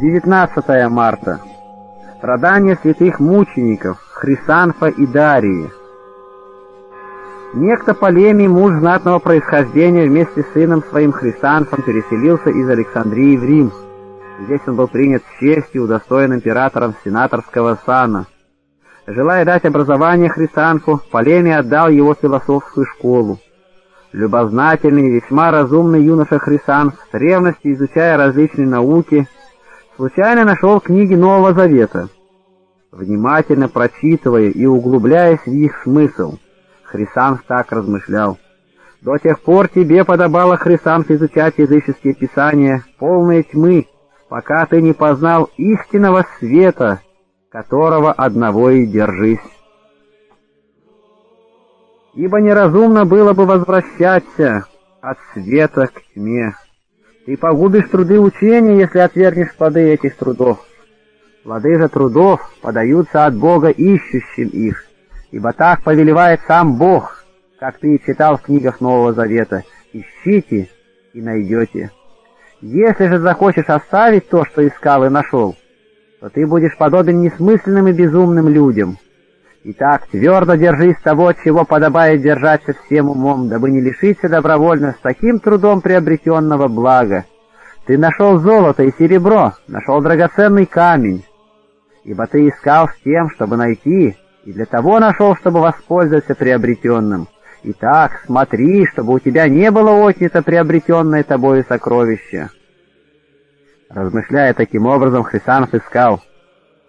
19 марта. Страдания святых мучеников Хрисанфа и Дарии. Некто Полемий, муж знатного происхождения, вместе с сыном своим Хрисанфом переселился из Александрии в Рим. Здесь он был принят с честью, удостоен императором сенаторского сана. Желая дать образование Хрисанфу, Полемий отдал его в философскую школу. Любознательный и весьма разумный юноша Хрисанф, с ревностью изучая различные науки, случайно нашел книги Нового Завета. Внимательно прочитывая и углубляясь в их смысл, Хрисанф так размышлял. «До тех пор тебе подобало, Хрисанф, изучать языческие писания, полные тьмы, пока ты не познал истинного света, которого одного и держись. Ибо неразумно было бы возвращаться от света к тьме». Ты погубишь труды учения, если отвергнешь плоды этих трудов. Плоды же трудов подаются от Бога ищущим их, ибо так повелевает сам Бог, как ты читал в книгах Нового Завета. Ищите и найдете. Если же захочешь оставить то, что искал и нашел, то ты будешь подобен несмысленным и безумным людям. Итак, твердо держись того, чего подобает держаться всем умом, дабы не лишиться добровольно с таким трудом приобретенного блага. Ты нашел золото и серебро, нашел драгоценный камень, ибо ты искал с тем, чтобы найти, и для того нашел, чтобы воспользоваться приобретенным. Итак, смотри, чтобы у тебя не было отнято приобретенное тобою сокровище. Размышляя таким образом, Хрисанов искал,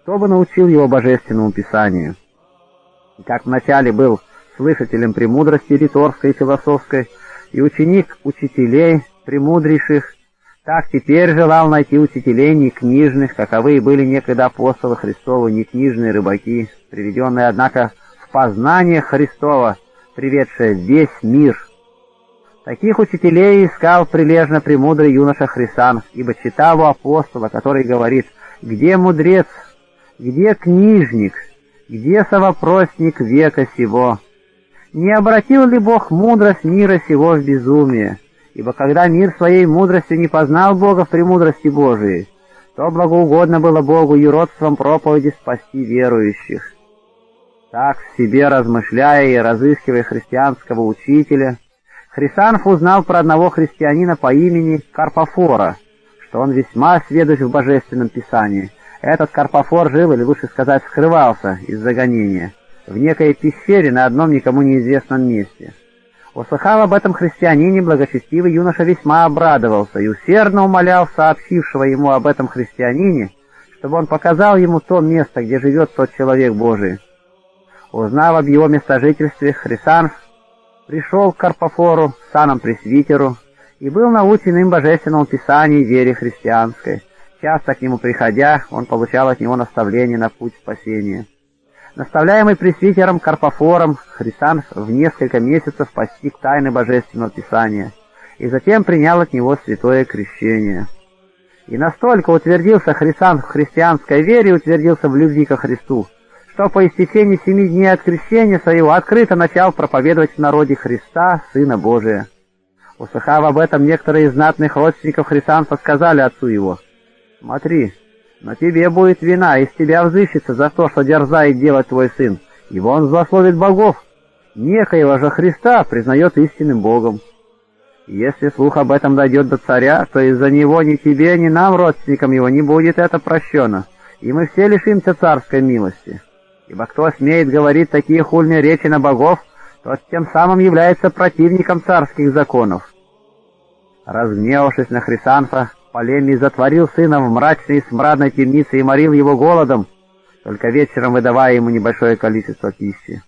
кто бы научил его божественному писанию. И как вначале был слышателем премудрости риторской и философской, и ученик учителей премудрейших, так теперь желал найти учителей не книжных, каковы были некогда апостолы Христовы, не книжные рыбаки, приведенные, однако, в познание Христова, приведшее весь мир. Таких учителей искал прилежно премудрый юноша Хрисан, ибо читал у апостола, который говорит, «Где мудрец? Где книжник?» Где совопросник века сего? Не обратил ли Бог мудрость мира сего в безумие? Ибо когда мир своей мудростью не познал Бога в премудрости Божией, то благоугодно было Богу юродством проповеди спасти верующих. Так, в себе размышляя и разыскивая христианского учителя, Хрисанф узнал про одного христианина по имени Карпофора, что он весьма сведущ в Божественном Писании, этот Карпофор жил, или лучше сказать, скрывался из загонения, в некой пещере на одном никому неизвестном месте. Услыхав об этом христианине, благочестивый юноша весьма обрадовался и усердно умолял сообщившего ему об этом христианине, чтобы он показал ему то место, где живет тот человек Божий. Узнав об его местожительстве, Хрисанф пришел к Карпофору, саном пресвитеру, и был научен им божественному писанию и вере христианской. Часто к нему приходя, он получал от него наставление на путь спасения. Наставляемый пресвитером Карпофором, Хрисан в несколько месяцев постиг тайны Божественного Писания и затем принял от него святое крещение. И настолько утвердился Хрисан в христианской вере и утвердился в любви ко Христу, что по истечении семи дней от крещения своего открыто начал проповедовать в народе Христа, Сына Божия. Услыхав об этом, некоторые из знатных родственников Христианства сказали отцу его — Смотри, на тебе будет вина, из тебя взыщется за то, что дерзает делать твой сын, ибо он злословит богов. Некоего же Христа признает истинным Богом. Если слух об этом дойдет до царя, то из-за него ни тебе, ни нам, родственникам его, не будет это прощено, и мы все лишимся царской милости. Ибо кто смеет говорить такие хульные речи на богов, тот тем самым является противником царских законов. Разгневавшись на Хрисанфа, Полемий затворил сына в мрачной и смрадной темнице и морил его голодом, только вечером выдавая ему небольшое количество пищи.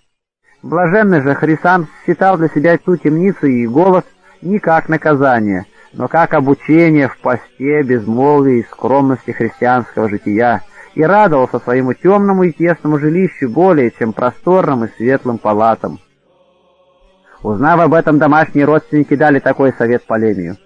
Блаженный же Хрисан считал для себя ту темницу и голод не как наказание, но как обучение в посте, безмолвии и скромности христианского жития, и радовался своему темному и тесному жилищу более, чем просторным и светлым палатам. Узнав об этом, домашние родственники дали такой совет Полемию.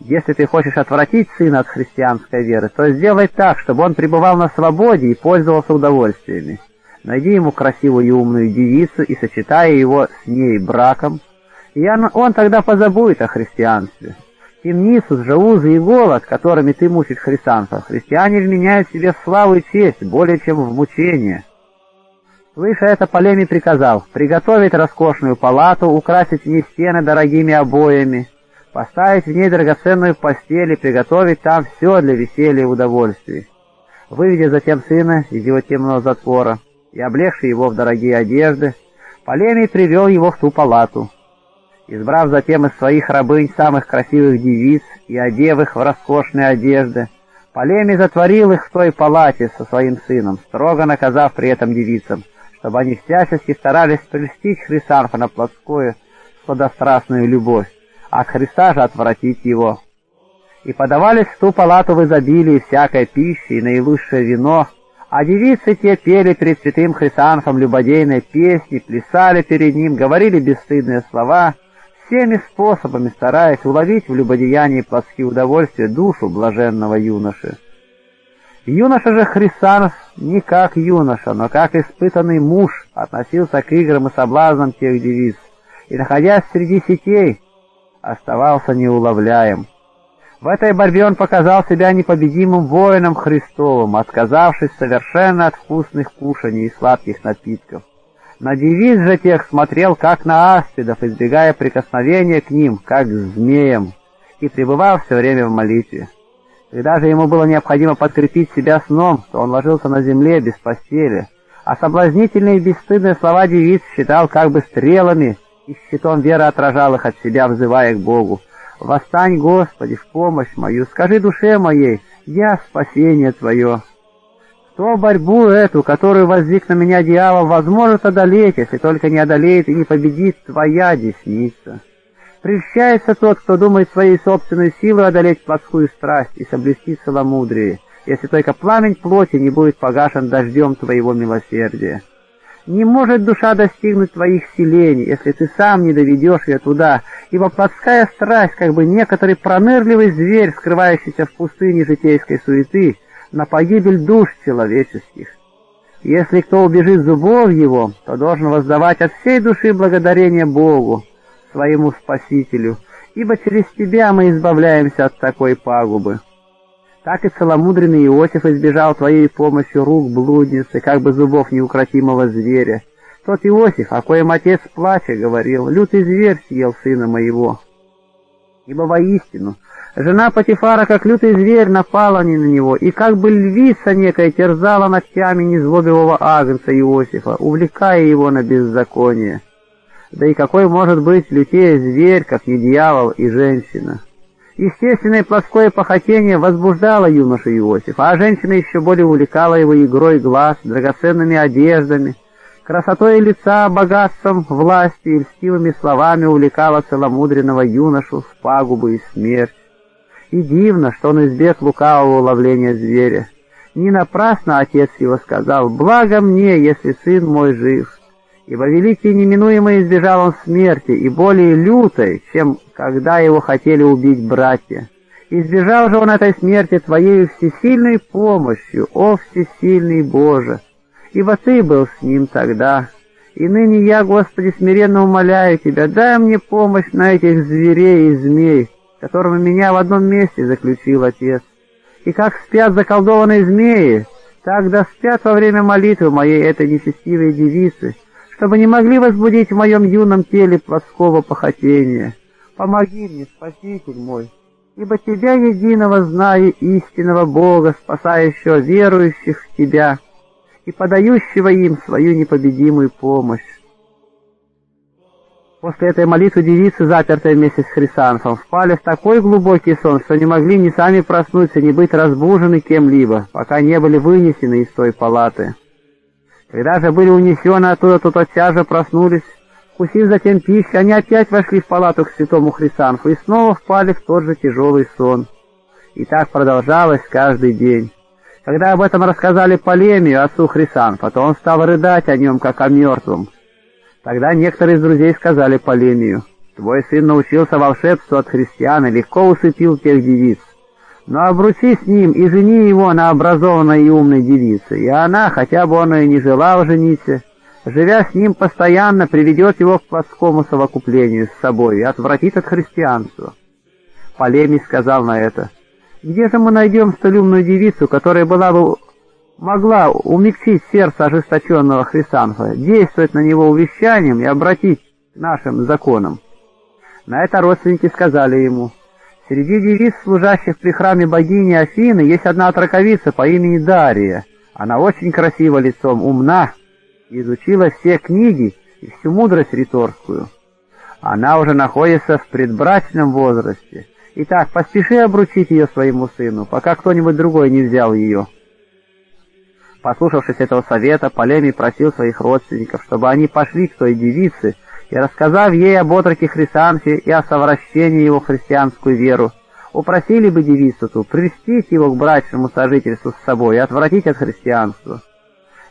Если ты хочешь отвратить сына от христианской веры, то сделай так, чтобы он пребывал на свободе и пользовался удовольствиями. Найди ему красивую и умную девицу и сочетай его с ней браком, и он, тогда позабудет о христианстве. Темницу, джаузы и голод, которыми ты мучишь христианцев, христиане вменяют себе в славу и честь более, чем в мучение. Слыша это, Полемий приказал приготовить роскошную палату, украсить в ней стены дорогими обоями, поставить в ней драгоценную постель и приготовить там все для веселья и удовольствия. Выведя затем сына из его темного затвора и облегший его в дорогие одежды, Полемий привел его в ту палату. Избрав затем из своих рабынь самых красивых девиц и одев их в роскошные одежды, Полемий затворил их в той палате со своим сыном, строго наказав при этом девицам, чтобы они всячески старались прельстить Хрисанфа на плотскую сладострастную любовь, от Христа же отвратить его. И подавались в ту палату в изобилии всякой пищи и наилучшее вино, а девицы те пели перед святым Хрисанфом любодейные песни, плясали перед ним, говорили бесстыдные слова, всеми способами стараясь уловить в любодеянии плотские удовольствия душу блаженного юноши. Юноша же Хрисанов не как юноша, но как испытанный муж относился к играм и соблазнам тех девиц, и, находясь среди сетей, оставался неуловляем. В этой борьбе он показал себя непобедимым воином Христовым, отказавшись совершенно от вкусных кушаний и сладких напитков. На девиз же тех смотрел, как на аспидов, избегая прикосновения к ним, как к змеям, и пребывал все время в молитве. Когда же ему было необходимо подкрепить себя сном, то он ложился на земле без постели, а соблазнительные и бесстыдные слова девиц считал как бы стрелами, и щитом веры отражал их от себя, взывая к Богу. Восстань, Господи, в помощь мою, скажи душе моей, я спасение Твое. Кто борьбу эту, которую воздвиг на меня дьявол, возможет одолеть, если только не одолеет и не победит Твоя десница. Прельщается тот, кто думает своей собственной силой одолеть плотскую страсть и соблюсти целомудрие, если только пламень плоти не будет погашен дождем Твоего милосердия. Не может душа достигнуть твоих селений, если ты сам не доведешь ее туда, ибо плотская страсть, как бы некоторый пронырливый зверь, скрывающийся в пустыне житейской суеты, на погибель душ человеческих. Если кто убежит зубов его, то должен воздавать от всей души благодарение Богу, своему Спасителю, ибо через тебя мы избавляемся от такой пагубы. Так и целомудренный Иосиф избежал твоей помощью рук блудницы, как бы зубов неукротимого зверя. Тот Иосиф, о коем отец плача говорил, «Лютый зверь съел сына моего». Ибо воистину, жена Патифара, как лютый зверь, напала не на него, и как бы львица некая терзала ногтями незлобивого агнца Иосифа, увлекая его на беззаконие. Да и какой может быть лютее зверь, как не дьявол и женщина? Естественное плоское похотение возбуждало юношу Иосифа, а женщина еще более увлекала его игрой глаз, драгоценными одеждами, красотой лица, богатством, властью и льстивыми словами увлекала целомудренного юношу в пагубу и смерть. И дивно, что он избег лукавого уловления зверя. Не напрасно отец его сказал, «Благо мне, если сын мой жив» ибо великий неминуемо избежал он смерти, и более лютой, чем когда его хотели убить братья. Избежал же он этой смерти Твоей всесильной помощью, о всесильный Боже, ибо Ты был с ним тогда. И ныне я, Господи, смиренно умоляю Тебя, дай мне помощь на этих зверей и змей, которыми меня в одном месте заключил Отец. И как спят заколдованные змеи, так да спят во время молитвы моей этой нечестивой девицы, чтобы не могли возбудить в моем юном теле плоского похотения. Помоги мне, Спаситель мой, ибо Тебя единого знаю истинного Бога, спасающего верующих в Тебя и подающего им свою непобедимую помощь. После этой молитвы девицы, запертые вместе с Хрисанфом, впали в такой глубокий сон, что не могли ни сами проснуться, ни быть разбужены кем-либо, пока не были вынесены из той палаты. Когда же были унесены оттуда, то тотчас же проснулись. Вкусив затем пищу, они опять вошли в палату к святому Хрисанфу и снова впали в тот же тяжелый сон. И так продолжалось каждый день. Когда об этом рассказали Полемию, отцу Хрисанфа, то он стал рыдать о нем, как о мертвом. Тогда некоторые из друзей сказали Полемию, «Твой сын научился волшебству от христиан и легко усыпил тех девиц. Но обручи с ним и жени его на образованной и умной девице, и она, хотя бы он и не желал жениться, живя с ним постоянно, приведет его к плотскому совокуплению с собой и отвратит от христианства. Полемий сказал на это, «Где же мы найдем столь умную девицу, которая была бы могла умягчить сердце ожесточенного Хрисанфа, действовать на него увещанием и обратить к нашим законам?» На это родственники сказали ему, «Среди девиц, служащих при храме богини Афины, есть одна отраковица по имени Дария. Она очень красива лицом, умна, изучила все книги и всю мудрость риторскую. Она уже находится в предбрачном возрасте. Итак, поспеши обручить ее своему сыну, пока кто-нибудь другой не взял ее». Послушавшись этого совета, Полемий просил своих родственников, чтобы они пошли к той девице и, рассказав ей об отроке Хрисанфе и о совращении его в христианскую веру, упросили бы девицу ту привестить его к брачному сожительству с собой и отвратить от христианства.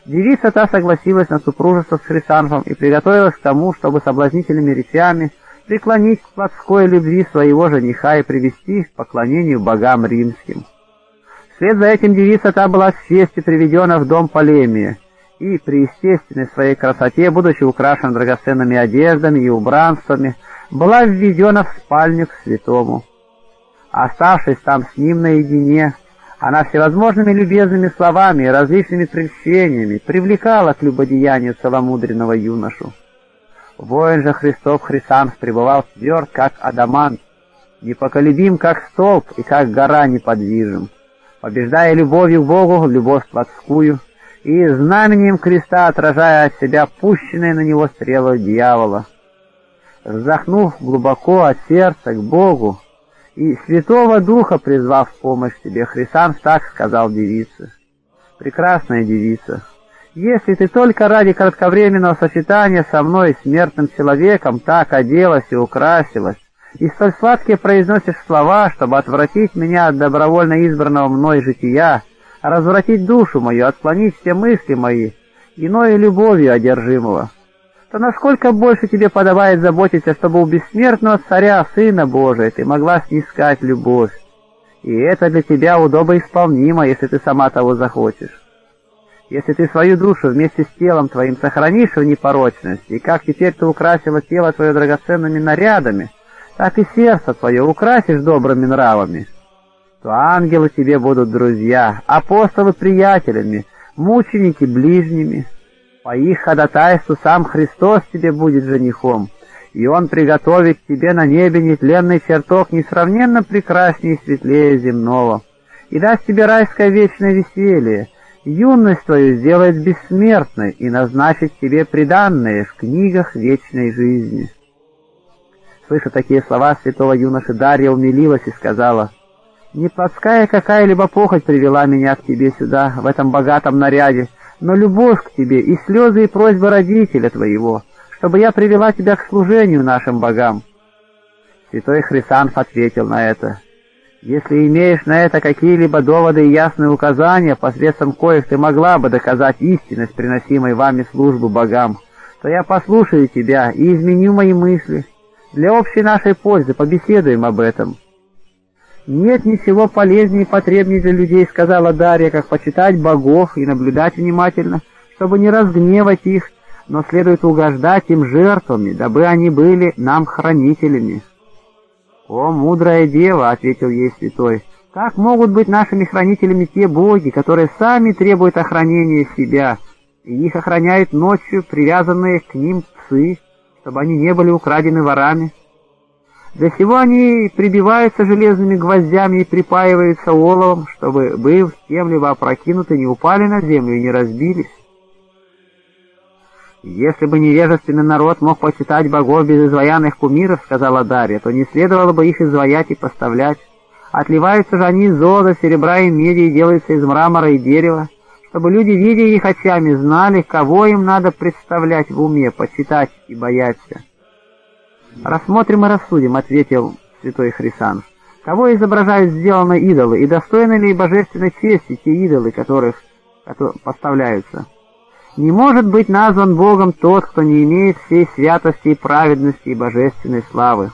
Девица та согласилась на супружество с Хрисанфом и приготовилась к тому, чтобы соблазнительными речами преклонить к плотской любви своего жениха и привести к поклонению богам римским. Вслед за этим девица та была с честью приведена в дом Полемия, и при естественной своей красоте, будучи украшена драгоценными одеждами и убранствами, была введена в спальню к святому. Оставшись там с ним наедине, она всевозможными любезными словами и различными прельщениями привлекала к любодеянию целомудренного юношу. Воин же Христов Хрисанф пребывал тверд, как адамант, непоколебим, как столб, и как гора неподвижим побеждая любовью к Богу любовь плотскую, и знаменем креста отражая от себя пущенные на него стрелы дьявола. Вздохнув глубоко от сердца к Богу и Святого Духа призвав в помощь себе, Хрисан так сказал девице. «Прекрасная девица, если ты только ради кратковременного сочетания со мной, смертным человеком, так оделась и украсилась, и столь сладкие произносишь слова, чтобы отвратить меня от добровольно избранного мной жития, развратить душу мою, отклонить все мысли мои, иной любовью одержимого, то насколько больше тебе подобает заботиться, чтобы у бессмертного царя, Сына Божия, ты могла снискать любовь. И это для тебя удобоисполнимо, если ты сама того захочешь. Если ты свою душу вместе с телом твоим сохранишь в непорочности, и как теперь ты украсила тело твое драгоценными нарядами, так и сердце твое украсишь добрыми нравами, то ангелы тебе будут друзья, апостолы приятелями, мученики ближними. По их ходатайству сам Христос тебе будет женихом, и Он приготовит тебе на небе нетленный чертог несравненно прекраснее и светлее земного, и даст тебе райское вечное веселье, юность твою сделает бессмертной и назначит тебе приданное в книгах вечной жизни». Слыша такие слова святого юноши, Дарья умилилась и сказала, «Не плотская какая-либо похоть привела меня к тебе сюда, в этом богатом наряде, но любовь к тебе и слезы и просьбы родителя твоего, чтобы я привела тебя к служению нашим богам». Святой Хрисанф ответил на это, «Если имеешь на это какие-либо доводы и ясные указания, посредством коих ты могла бы доказать истинность приносимой вами службы богам, то я послушаю тебя и изменю мои мысли» Для общей нашей пользы побеседуем об этом. Нет ничего полезнее и потребнее для людей, сказала Дарья, как почитать богов и наблюдать внимательно, чтобы не разгневать их, но следует угождать им жертвами, дабы они были нам хранителями. «О, мудрая дева!» — ответил ей святой. «Как могут быть нашими хранителями те боги, которые сами требуют охранения себя, и их охраняют ночью привязанные к ним псы?» чтобы они не были украдены ворами. Для сего они прибиваются железными гвоздями и припаиваются оловом, чтобы, быв кем-либо опрокинуты, не упали на землю и не разбились. «Если бы невежественный народ мог почитать богов без изваянных кумиров, — сказала Дарья, — то не следовало бы их изваять и поставлять. Отливаются же они из золота, серебра и меди и делаются из мрамора и дерева чтобы люди, видя их очами, знали, кого им надо представлять в уме, почитать и бояться. «Рассмотрим и рассудим», — ответил святой Хрисан. «Кого изображают сделанные идолы, и достойны ли божественной чести те идолы, которых поставляются? Не может быть назван Богом тот, кто не имеет всей святости и праведности и божественной славы.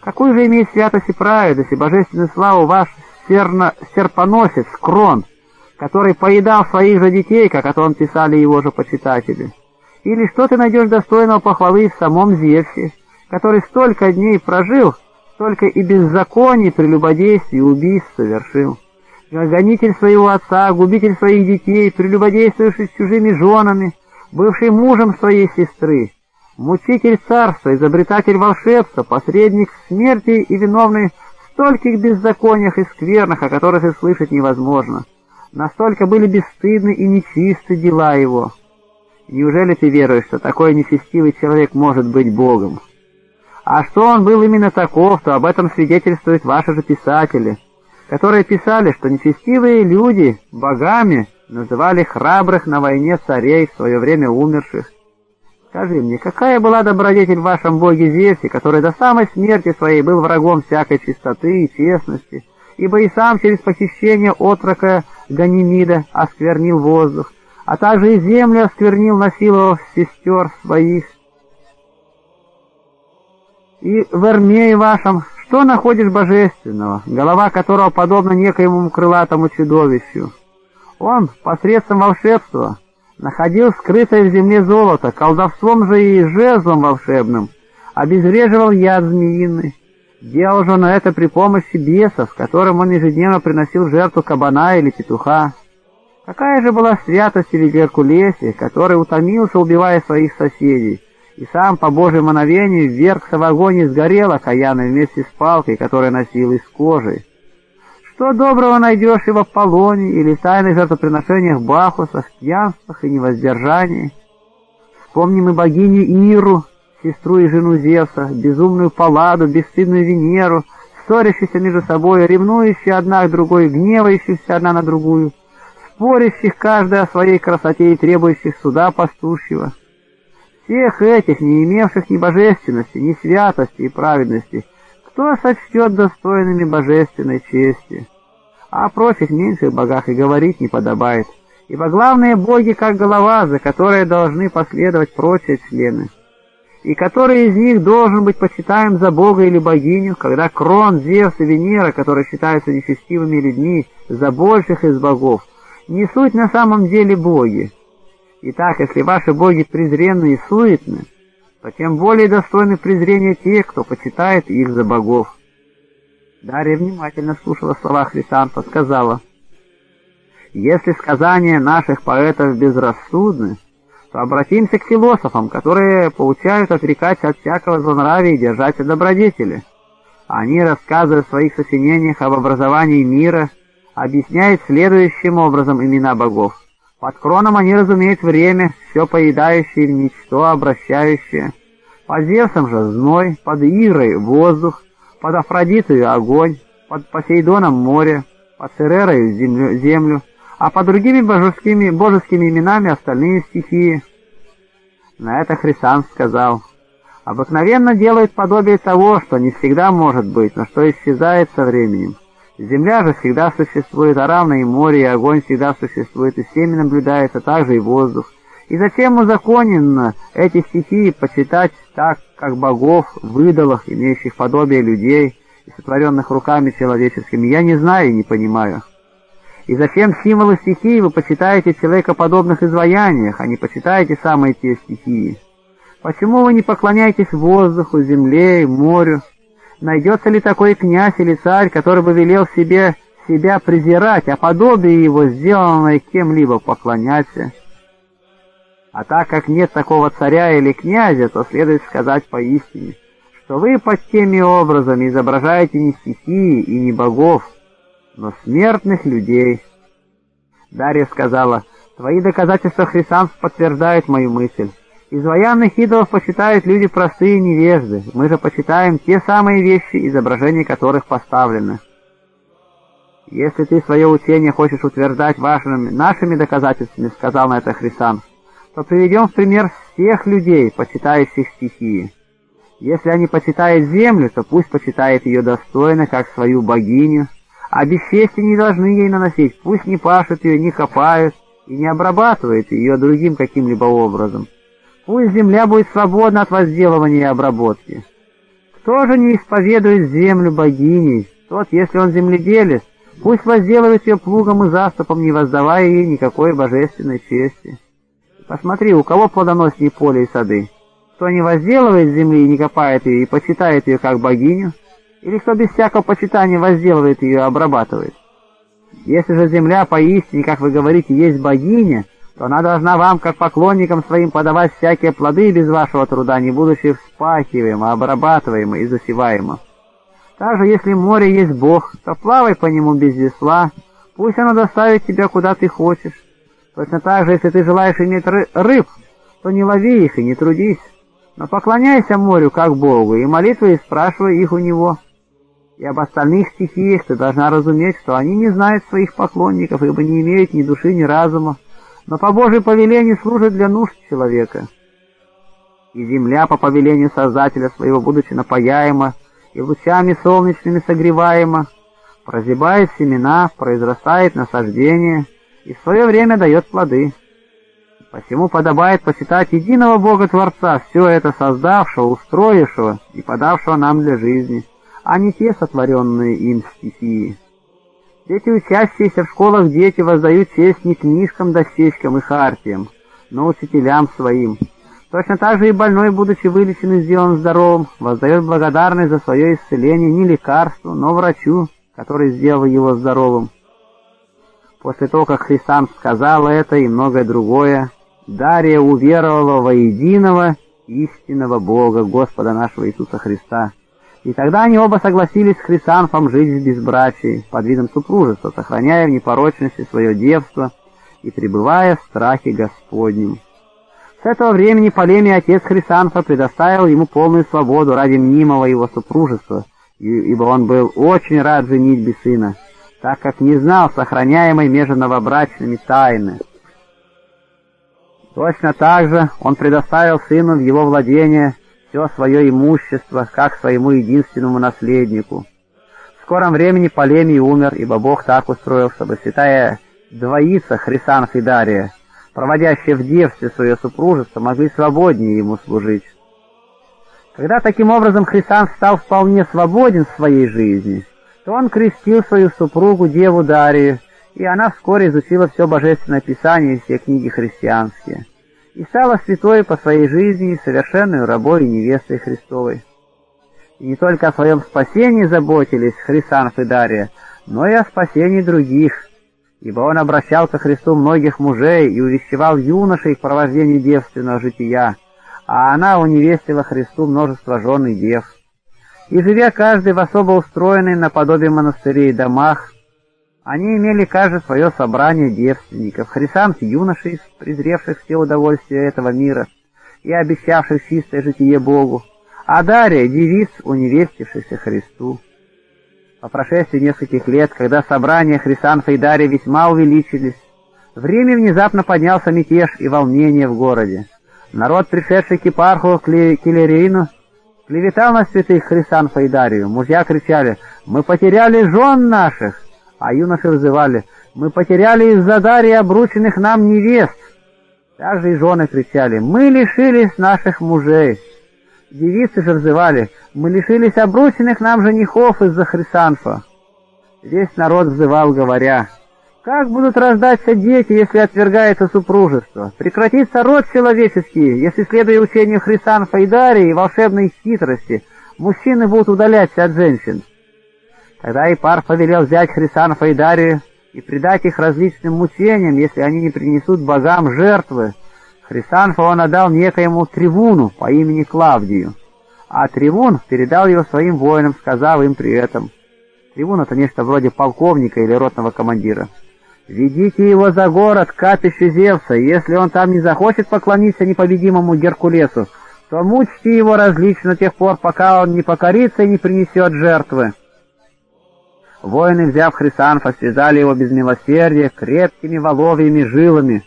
Какую же имеет святость и праведность и божественную славу ваш серно, серпоносец, крон?» который поедал своих же детей, как о том писали его же почитатели? Или что ты найдешь достойного похвалы в самом Зевсе, который столько дней прожил, столько и беззаконий, прелюбодействий убийств совершил. Гонитель своего отца, губитель своих детей, прелюбодействующий с чужими женами, бывший мужем своей сестры, мучитель царства, изобретатель волшебства, посредник смерти и виновный в стольких беззакониях и сквернах, о которых и слышать невозможно. Настолько были бесстыдны и нечисты дела его. Неужели ты веруешь, что такой нечестивый человек может быть Богом? А что он был именно таков, то об этом свидетельствуют ваши же писатели, которые писали, что нечестивые люди богами называли храбрых на войне царей в свое время умерших. Скажи мне, какая была добродетель в вашем боге Зевсе, который до самой смерти своей был врагом всякой чистоты и честности, ибо и сам через похищение отрока Ганимида осквернил воздух, а также и землю осквернил, насиловав сестер своих. И в Эрмее вашем что находишь божественного, голова которого подобна некоему крылатому чудовищу? Он посредством волшебства находил скрытое в земле золото, колдовством же и жезлом волшебным обезвреживал яд змеиный. Делал же на это при помощи бесов, которым он ежедневно приносил жертву кабана или петуха. Какая же была святость или Геркулесе, который утомился, убивая своих соседей, и сам по Божьему мановению ввергся в огонь и сгорел окаянный вместе с палкой, которую носил из кожи. Что доброго найдешь и в Аполлоне, или в тайных жертвоприношениях Бахуса, в пьянствах и невоздержании? Вспомним и богиню Иру, сестру и жену Зевса, безумную Палладу, бесстыдную Венеру, ссорящуюся между собой, ревнующую одна к другой, гневающуюся одна на другую, спорящих каждая о своей красоте и требующих суда пастушьего. Всех этих, не имевших ни божественности, ни святости и праведности, кто сочтет достойными божественной чести? А о прочих меньших богах и говорить не подобает, ибо главные боги как голова, за которые должны последовать прочие члены, и который из них должен быть почитаем за бога или богиню, когда Крон, Зевс и Венера, которые считаются нечестивыми людьми, за больших из богов, не суть на самом деле боги. Итак, если ваши боги презренны и суетны, то тем более достойны презрения те, кто почитает их за богов. Дарья внимательно слушала слова Хрисанта, сказала, «Если сказания наших поэтов безрассудны, то обратимся к философам, которые поучают отрекаться от всякого злонравия и держать добродетели. Они, рассказывая в своих сочинениях об образовании мира, объясняет следующим образом имена богов. Под кроном они разумеют время, все поедающее в ничто обращающее. Под Зевсом же зной, под Ирой воздух, под Афродитой огонь, под Посейдоном море, под Церерой землю, землю, а под другими божескими, божескими именами остальные стихии. На это Хрисан сказал, «Обыкновенно делают подобие того, что не всегда может быть, но что исчезает со временем. Земля же всегда существует, а равно и море, и огонь всегда существует, и всеми наблюдается, также и воздух. И зачем узаконенно эти стихии почитать так, как богов, выдалах, имеющих подобие людей и сотворенных руками человеческими, я не знаю и не понимаю. И зачем символы стихии вы почитаете в человекоподобных изваяниях, а не почитаете самые те стихии? Почему вы не поклоняетесь воздуху, земле, морю, найдется ли такой князь или царь, который бы велел себе себя презирать, а подобие его, сделанное кем-либо, поклоняться. А так как нет такого царя или князя, то следует сказать поистине, что вы под теми образами изображаете не стихии и не богов, но смертных людей. Дарья сказала, «Твои доказательства, Хрисанс, подтверждают мою мысль. Из военных идолов почитают люди простые невежды, мы же почитаем те самые вещи, изображения которых поставлены. Если ты свое учение хочешь утверждать вашими, нашими доказательствами, сказал на это Хрисан, то приведем в пример всех людей, почитающих стихии. Если они почитают землю, то пусть почитает ее достойно, как свою богиню, а бесчестие не должны ей наносить, пусть не пашут ее, не копают и не обрабатывают ее другим каким-либо образом. Пусть земля будет свободна от возделывания и обработки. Кто же не исповедует землю богиней? Тот, если он земледелец, пусть возделывает ее плугом и заступом, не воздавая ей никакой божественной чести. Посмотри, у кого плодоноснее поле и сады? Кто не возделывает земли и не копает ее, и почитает ее как богиню, Или кто без всякого почитания возделывает ее и обрабатывает? Если же земля поистине, как вы говорите, есть богиня, то она должна вам, как поклонникам своим, подавать всякие плоды без вашего труда, не будучи вспахиваемо, обрабатываемо и засеваемо. Также, если море есть Бог, то плавай по нему без весла, пусть оно доставит тебя куда ты хочешь. Точно так же, если ты желаешь иметь ры рыб, то не лови их и не трудись, но поклоняйся морю, как Богу, и молитвой спрашивай их у него. И об остальных стихиях ты должна разуметь, что они не знают своих поклонников, ибо не имеют ни души, ни разума, но по Божьей повелению служат для нужд человека. И земля по повелению Создателя своего, будучи напаяема, и лучами солнечными согреваема, прозябает семена, произрастает насаждение, и в свое время дает плоды. Посему подобает почитать единого Бога Творца, все это создавшего, устроившего и подавшего нам для жизни, а не те сотворенные им стихии. Эти учащиеся в школах дети воздают честь не книжкам, дощечкам и хартиям, но учителям своим. Точно так же и больной, будучи вылечен и сделан здоровым, воздает благодарность за свое исцеление не лекарству, но врачу, который сделал его здоровым. После того, как Хрисан сказал это и многое другое, Дарья уверовала во единого истинного Бога, Господа нашего Иисуса Христа, и тогда они оба согласились с Хрисанфом жить в безбрачии, под видом супружества, сохраняя в непорочности свое девство и пребывая в страхе Господнем. С этого времени Полемий отец Хрисанфа предоставил ему полную свободу ради мнимого его супружества, ибо он был очень рад женитьбе сына, так как не знал сохраняемой между новобрачными тайны. Точно так же он предоставил сыну в его владение все свое имущество, как своему единственному наследнику. В скором времени Полемий умер, ибо Бог так устроил, чтобы святая двоица Хрисанф и Дария, проводящая в девстве свое супружество, могли свободнее ему служить. Когда таким образом Хрисан стал вполне свободен в своей жизни, то он крестил свою супругу, деву Дарию, и она вскоре изучила все Божественное Писание и все книги христианские и стала святой по своей жизни, совершенной рабой и невестой Христовой. И не только о своем спасении заботились Хрисанф и Дарья, но и о спасении других, ибо он обращал ко Христу многих мужей и увещевал юношей к провождению девственного жития, а она уневестила Христу множество жен и дев. И живя каждый в особо устроенной наподобие монастырей домах, они имели каждое свое собрание девственников, хрисант юношей, презревших все удовольствия этого мира и обещавших чистое житие Богу, а Дарья — девиц, уневестившихся Христу. По прошествии нескольких лет, когда собрания Хрисанфа и Дарья весьма увеличились, в Риме внезапно поднялся мятеж и волнение в городе. Народ, пришедший к епарху Килерину, клеветал на святых Хрисанфа и Дарью. Мужья кричали «Мы потеряли жен наших!» А юноши взывали, «Мы потеряли из-за Дарьи обрученных нам невест!» Также и жены кричали, «Мы лишились наших мужей!» Девицы же взывали, «Мы лишились обрученных нам женихов из-за Хрисанфа!» Весь народ взывал, говоря, «Как будут рождаться дети, если отвергается супружество? Прекратится род человеческий, если, следуя учению Хрисанфа и Дарьи и волшебной хитрости, мужчины будут удаляться от женщин?» Тогда Ипар повелел взять Хрисанфа и Дарию и предать их различным мучениям, если они не принесут богам жертвы. Хрисанфа он отдал некоему Трибуну по имени Клавдию, а Трибун передал его своим воинам, сказав им при этом. Трибун — это нечто вроде полковника или ротного командира. «Ведите его за город, к капищу Зевса, если он там не захочет поклониться непобедимому Геркулесу, то мучьте его различно до тех пор, пока он не покорится и не принесет жертвы». Воины, взяв Хрисанфа, связали его без милосердия крепкими воловьими жилами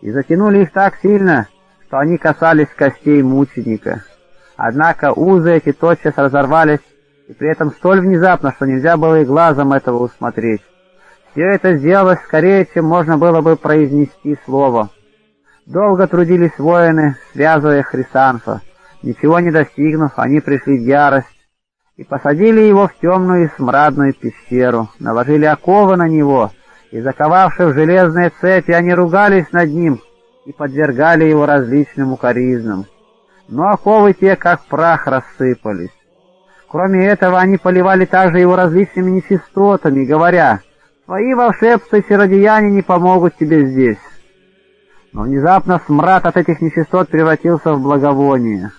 и затянули их так сильно, что они касались костей мученика. Однако узы эти тотчас разорвались, и при этом столь внезапно, что нельзя было и глазом этого усмотреть. Все это сделалось скорее, чем можно было бы произнести слово. Долго трудились воины, связывая Хрисанфа. Ничего не достигнув, они пришли в ярость, и посадили его в темную и смрадную пещеру, наложили оковы на него, и, заковавши в железные цепи, они ругались над ним и подвергали его различным укоризнам. Но оковы те, как прах, рассыпались. Кроме этого, они поливали также его различными нечистотами, говоря, «Твои волшебцы чародеяне не помогут тебе здесь». Но внезапно смрад от этих нечистот превратился в благовоние.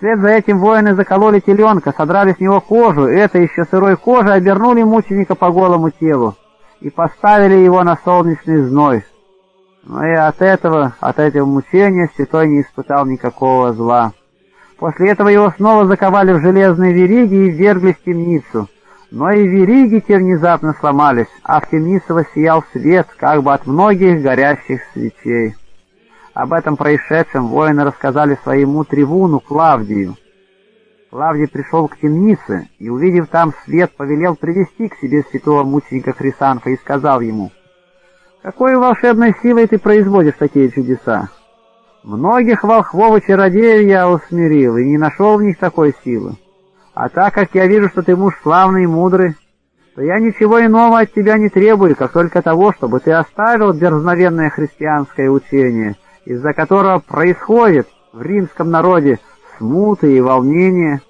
Вслед за этим воины закололи теленка, содрали с него кожу, и это еще сырой кожей обернули мученика по голому телу и поставили его на солнечный зной. Но и от этого, от этого мучения святой не испытал никакого зла. После этого его снова заковали в железные вериги и ввергли в темницу. Но и вериги те внезапно сломались, а в темнице воссиял свет, как бы от многих горящих свечей. Об этом происшедшем воины рассказали своему трибуну Клавдию. Клавдий пришел к темнице и, увидев там свет, повелел привести к себе святого мученика Хрисанфа и сказал ему, «Какой волшебной силой ты производишь такие чудеса? Многих волхвов и чародеев я усмирил и не нашел в них такой силы. А так как я вижу, что ты муж славный и мудрый, то я ничего иного от тебя не требую, как только того, чтобы ты оставил дерзновенное христианское учение, из-за которого происходит в римском народе смуты и волнения.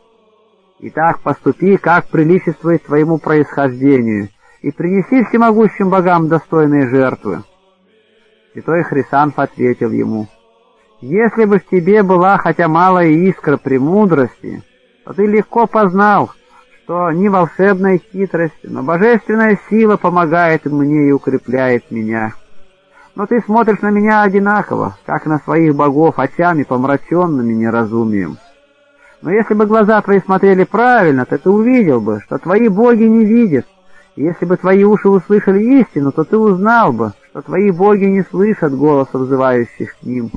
И так поступи, как приличествует твоему происхождению, и принеси всемогущим богам достойные жертвы. Святой Хрисанф ответил ему, «Если бы в тебе была хотя малая искра премудрости, то ты легко познал, что не волшебная хитрость, но божественная сила помогает мне и укрепляет меня. Но ты смотришь на меня одинаково, как на своих богов, очами помраченными неразумием. Но если бы глаза твои смотрели правильно, то ты увидел бы, что твои боги не видят. И если бы твои уши услышали истину, то ты узнал бы, что твои боги не слышат голоса взывающих к ним.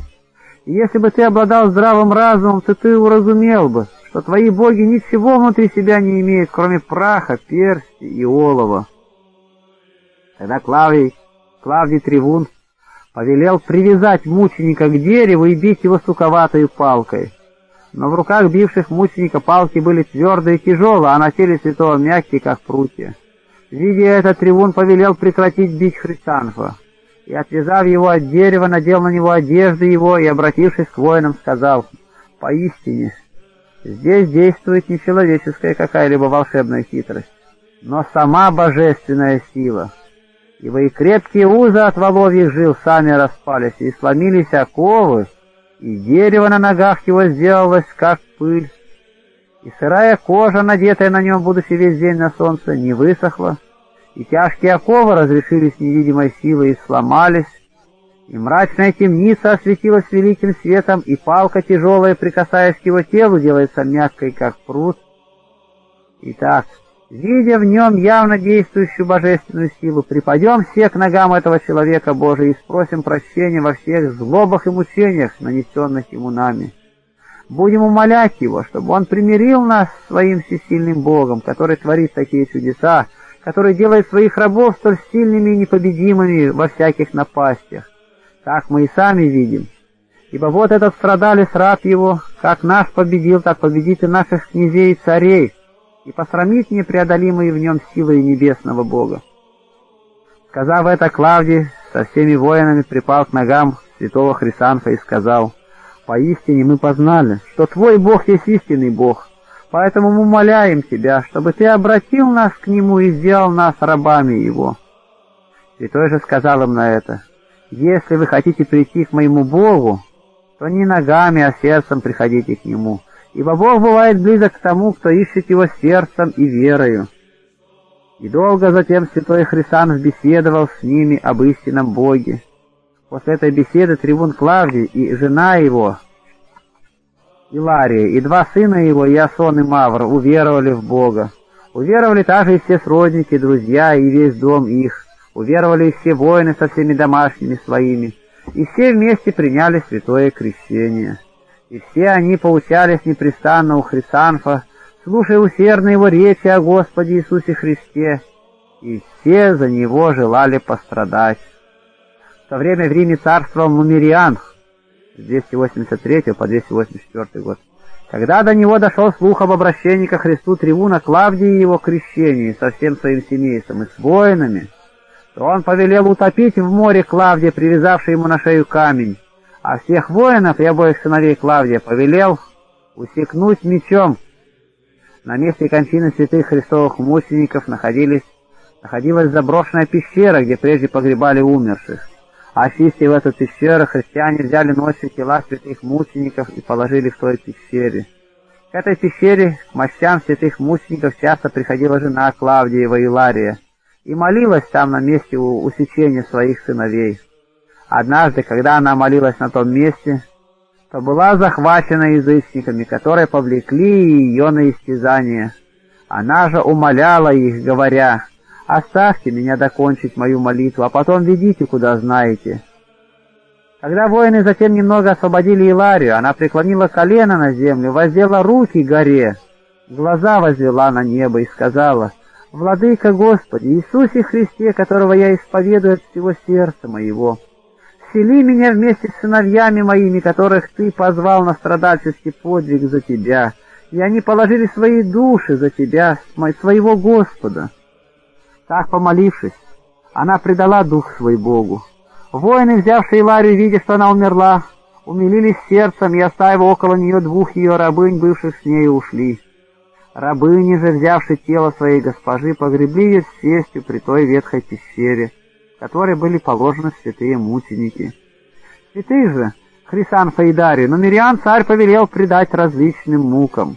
И если бы ты обладал здравым разумом, то ты уразумел бы, что твои боги ничего внутри себя не имеют, кроме праха, персти и олова. Тогда Клавдий, Клавдий Трибун повелел привязать мученика к дереву и бить его суковатой палкой. Но в руках бивших мученика палки были твердые и тяжелые, а на теле святого мягкие, как прутья. Видя это, Трибун повелел прекратить бить Хрисанфа, и, отвязав его от дерева, надел на него одежды его и, обратившись к воинам, сказал, «Поистине, здесь действует не человеческая какая-либо волшебная хитрость, но сама божественная сила» ибо и крепкие узы от воловьих жил сами распались, и сломились оковы, и дерево на ногах его сделалось, как пыль, и сырая кожа, надетая на нем, будучи весь день на солнце, не высохла, и тяжкие оковы разрешились невидимой силой и сломались, и мрачная темница осветилась великим светом, и палка тяжелая, прикасаясь к его телу, делается мягкой, как пруд. Итак, Видя в нем явно действующую божественную силу, припадем все к ногам этого человека Божия и спросим прощения во всех злобах и мучениях, нанесенных ему нами. Будем умолять его, чтобы он примирил нас с своим всесильным Богом, который творит такие чудеса, который делает своих рабов столь сильными и непобедимыми во всяких напастях. Так мы и сами видим. Ибо вот этот страдалец раб его, как нас победил, так победит и наших князей и царей, и посрамить непреодолимые в нем силы небесного Бога. Сказав это, Клавдий со всеми воинами припал к ногам святого Хрисанфа и сказал, «Поистине мы познали, что Твой Бог есть истинный Бог, поэтому мы умоляем Тебя, чтобы Ты обратил нас к Нему и сделал нас рабами Его». Святой же сказал им на это, «Если вы хотите прийти к моему Богу, то не ногами, а сердцем приходите к Нему» ибо Бог бывает близок к тому, кто ищет его сердцем и верою. И долго затем святой Хрисан беседовал с ними об истинном Боге. После этой беседы трибун Клавдий и жена его, Илария, и два сына его, Ясон и Мавр, уверовали в Бога. Уверовали также и все сродники, друзья, и весь дом их. Уверовали и все воины со всеми домашними своими. И все вместе приняли святое крещение и все они получались непрестанно у Хрисанфа, слушая усердно его речи о Господе Иисусе Христе, и все за него желали пострадать. В то время в Риме царствовал Мумириан с 283 по 284 год. Когда до него дошел слух об обращении ко Христу Трибуна Клавдии и его крещении со всем своим семейством и с воинами, то он повелел утопить в море Клавдия, привязавший ему на шею камень, а всех воинов и обоих сыновей Клавдия повелел усекнуть мечом. На месте кончины святых христовых мучеников находились, находилась заброшенная пещера, где прежде погребали умерших. Очистив эту пещеру, христиане взяли ночью тела святых мучеников и положили в той пещере. К этой пещере, к мощам святых мучеников, часто приходила жена Клавдиева Илария и молилась там на месте усечения своих сыновей. Однажды, когда она молилась на том месте, то была захвачена язычниками, которые повлекли ее на истязание. Она же умоляла их, говоря, «Оставьте меня докончить мою молитву, а потом ведите, куда знаете». Когда воины затем немного освободили Иларию, она преклонила колено на землю, воздела руки горе, глаза возвела на небо и сказала, «Владыка Господи, Иисусе Христе, которого я исповедую от всего сердца моего» исцели меня вместе с сыновьями моими, которых ты позвал на страдальческий подвиг за тебя, и они положили свои души за тебя, своего Господа. Так, помолившись, она предала дух свой Богу. Воины, взявшие Ларию, видя, что она умерла, умилились сердцем и, оставив около нее двух ее рабынь, бывших с ней, ушли. Рабыни же, взявшие тело своей госпожи, погребли ее с честью при той ветхой пещере, которой были положены святые мученики. Святые же, Хрисанфа и Дарью, но Мириан царь повелел предать различным мукам.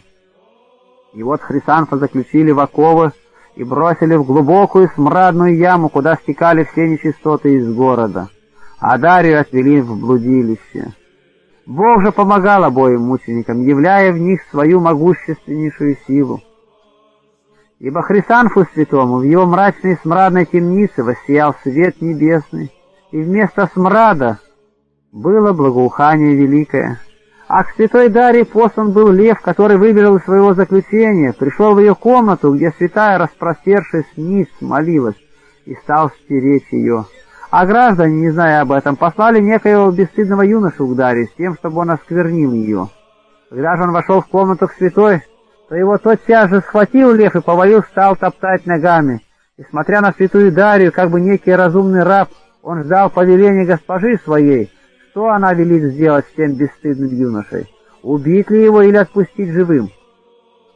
И вот Хрисанфа заключили в оковы и бросили в глубокую смрадную яму, куда стекали все нечистоты из города, а Дарью отвели в блудилище. Бог же помогал обоим мученикам, являя в них свою могущественнейшую силу. Ибо Хрисанфу святому в его мрачной смрадной темнице воссиял свет небесный, и вместо смрада было благоухание великое. А к святой Дарье послан был лев, который выбежал из своего заключения, пришел в ее комнату, где святая, распростершись вниз, молилась, и стал стеречь ее. А граждане, не зная об этом, послали некоего бесстыдного юношу к Дарье с тем, чтобы он осквернил ее. Когда же он вошел в комнату к святой, то его тотчас же схватил лев и повалил, стал топтать ногами. И, смотря на святую Дарью, как бы некий разумный раб, он ждал повеления госпожи своей, что она велит сделать с тем бесстыдным юношей, убить ли его или отпустить живым.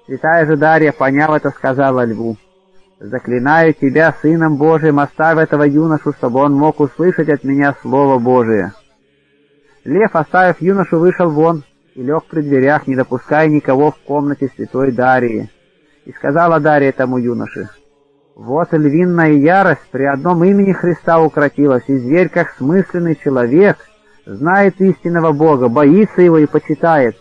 Святая же Дарья, поняв это, сказала льву, «Заклинаю тебя, Сыном Божиим, оставь этого юношу, чтобы он мог услышать от меня Слово Божие». Лев, оставив юношу, вышел вон, и лег при дверях, не допуская никого в комнате святой Дарии. И сказала Дарья тому юноше, «Вот львиная ярость при одном имени Христа укротилась, и зверь, как смысленный человек, знает истинного Бога, боится его и почитает.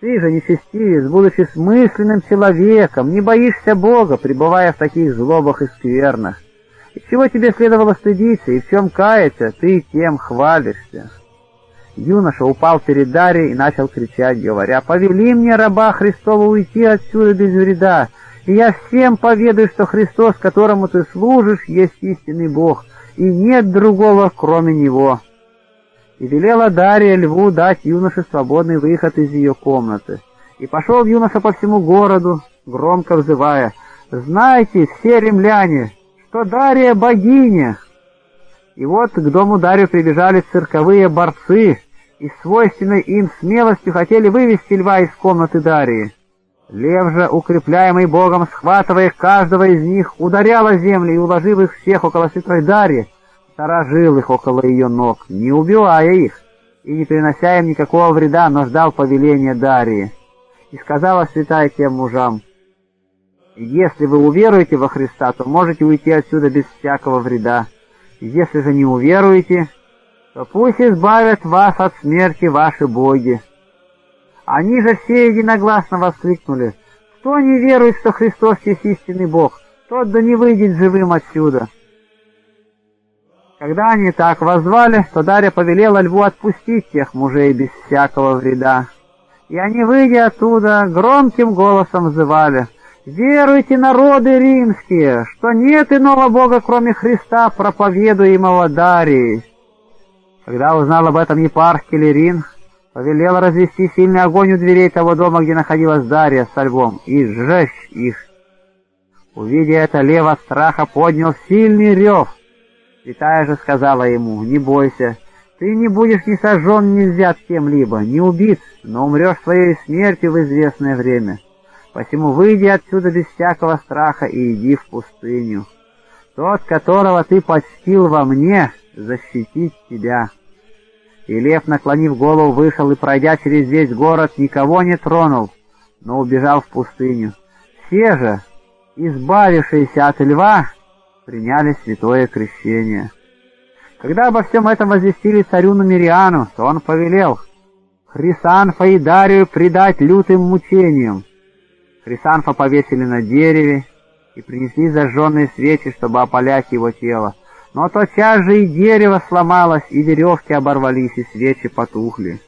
Ты же, нечестивец, будучи смысленным человеком, не боишься Бога, пребывая в таких злобах и сквернах. И чего тебе следовало стыдиться, и в чем каяться, ты тем хвалишься». Юноша упал перед Дарьей и начал кричать, говоря, «Повели мне, раба Христова, уйти отсюда без вреда, и я всем поведаю, что Христос, которому ты служишь, есть истинный Бог, и нет другого, кроме Него». И велела Дарья льву дать юноше свободный выход из ее комнаты. И пошел юноша по всему городу, громко взывая, «Знайте, все римляне, что Дарья богиня!» И вот к дому Дарью прибежали цирковые борцы, и свойственной им смелостью хотели вывести льва из комнаты Дарьи. Лев же, укрепляемый Богом, схватывая каждого из них, ударял о землю и, уложив их всех около святой Дарьи, сторожил их около ее ног, не убивая их и не принося им никакого вреда, но ждал повеления Дарьи. И сказала святая тем мужам, «Если вы уверуете во Христа, то можете уйти отсюда без всякого вреда». Если же не уверуете, то пусть избавят вас от смерти ваши боги. Они же все единогласно воскликнули, кто не верует, что Христос есть истинный Бог, тот да не выйдет живым отсюда. Когда они так возвали, то Дарья повелела льву отпустить тех мужей без всякого вреда. И они, выйдя оттуда, громким голосом взывали — Веруйте, народы римские, что нет иного Бога, кроме Христа, проповедуемого Дарией. Когда узнал об этом епарх Келерин, повелел развести сильный огонь у дверей того дома, где находилась Дарья со львом, и сжечь их. Увидя это, лев от страха поднял сильный рев. Святая же сказала ему, «Не бойся, ты не будешь ни сожжен, ни взят кем-либо, не убит, но умрешь своей смертью в известное время». посему выйди отсюда без всякого страха и иди в пустыню. Тот, которого ты почтил во мне, защитит тебя». И лев, наклонив голову, вышел и, пройдя через весь город, никого не тронул, но убежал в пустыню. Все же, избавившиеся от льва, приняли святое крещение. Когда обо всем этом возвестили царю Нумериану, то он повелел Хрисанфа и Дарию предать лютым мучениям. Хрисанфа повесили на дереве и принесли зажженные свечи, чтобы опалять его тело. Но тотчас же и дерево сломалось, и веревки оборвались, и свечи потухли.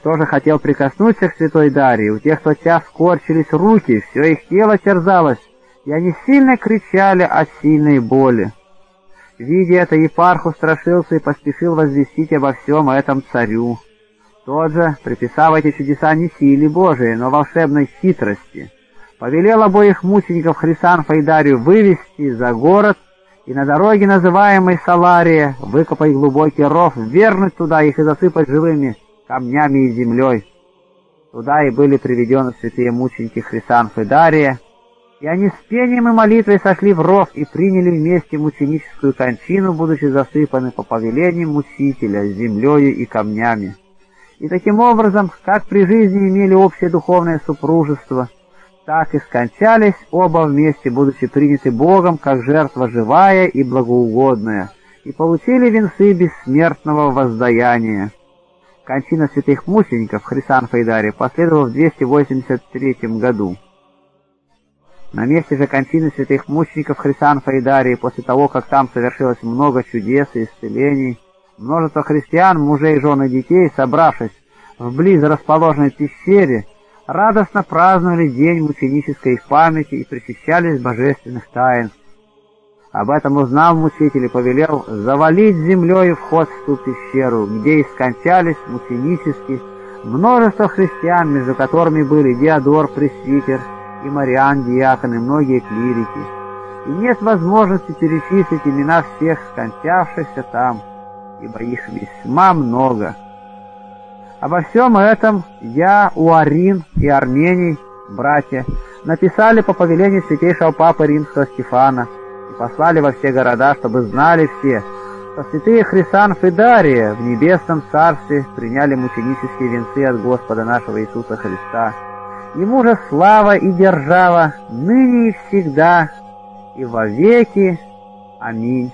Кто же хотел прикоснуться к святой Дарье, у тех тотчас скорчились руки, все их тело терзалось, и они сильно кричали от сильной боли. Видя это, епарх устрашился и поспешил возвестить обо всем этом царю. Тот же, приписав эти чудеса не силе Божией, но волшебной хитрости, повелел обоих мучеников Хрисанфа и Дарью вывести за город и на дороге, называемой Салария, выкопать глубокий ров, вернуть туда их и засыпать живыми камнями и землей. Туда и были приведены святые мученики Хрисанф и Дария, и они с пением и молитвой сошли в ров и приняли вместе мученическую кончину, будучи засыпаны по повелению мучителя землею и камнями. И таким образом, как при жизни имели общее духовное супружество, так и скончались оба вместе, будучи приняты Богом, как жертва живая и благоугодная, и получили венцы бессмертного воздаяния. Кончина святых мучеников Хрисан Файдари последовала в 283 году. На месте же кончины святых мучеников Хрисан Файдари, после того, как там совершилось много чудес и исцелений, множество христиан, мужей, жен и детей, собравшись в близ расположенной пещере, радостно праздновали день мученической их памяти и причащались божественных таинств. Об этом узнав мучитель и повелел завалить землей вход в ту пещеру, где и скончались мученически множество христиан, между которыми были Диодор, Пресвитер, и Мариан, Диакон и многие клирики. И нет возможности перечислить имена всех скончавшихся там, ибо их весьма много. Обо всем этом я, Уарин и Армений, братья, написали по повелению святейшего папы римского Стефана и послали во все города, чтобы знали все, что святые Хрисан и Дария в небесном царстве приняли мученические венцы от Господа нашего Иисуса Христа. Ему же слава и держава ныне и всегда, и во веки. Аминь.